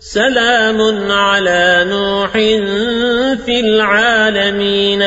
سلام على نوح في العالمين.